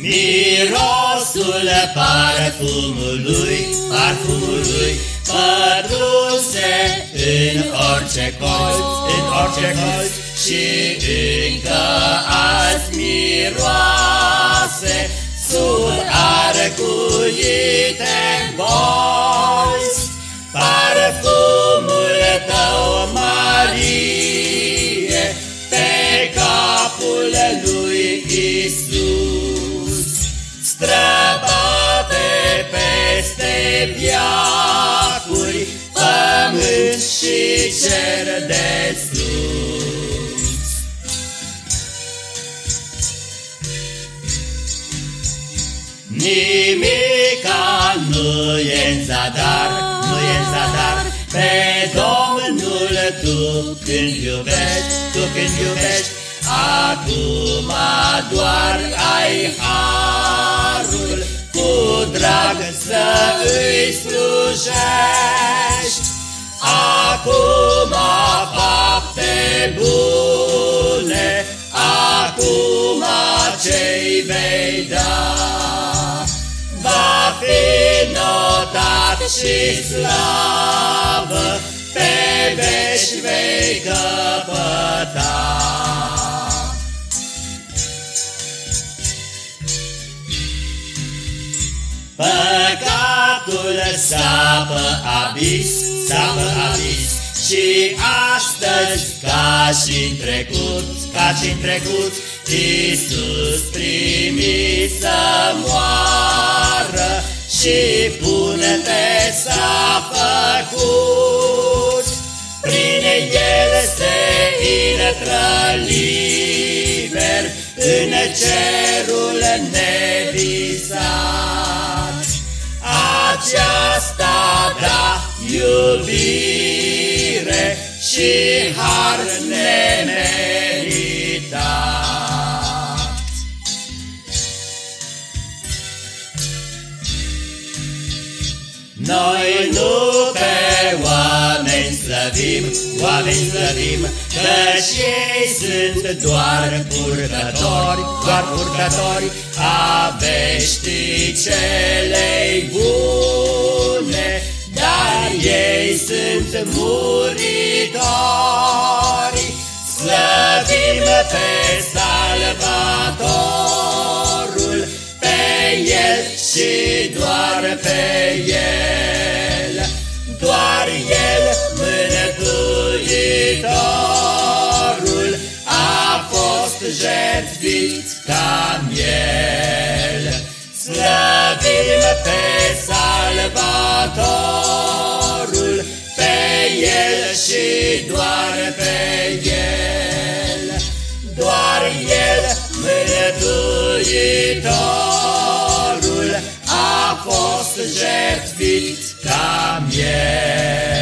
Mirosul parfumului, parfumului Pătrunse în orice colț, în orice colț. Și încă azi miroase Sub arcuite bolți. Parfumul nu e în zadar, nu e în zadar. Pe Domnul tu când iubești, tu când iubești Acum doar ai harul. Cu drag să îi slujești. Acum fapte bune Acum ce-i vei da. Va fi notat și slavă Pe veci vei căpăta. Păcatul sapă abis, sapă abis Și astăzi, ca și în trecut, ca și în trecut Iisus primi să moară Și pune-te s-a făcut Prin el se intră liber În cerul nevisat aceasta da iubire și har nemeritat. Noi nu pe oameni slăvim, oameni slăvim, Căci ei sunt doar purtători, doar purtători A veștii celei bune, Dar ei sunt muritori. Fost jertfit ca miel. Slăvim pe Salvatorul, Pe El și doar pe El, Doar El mânătuitorul A fost jertfit ca miel.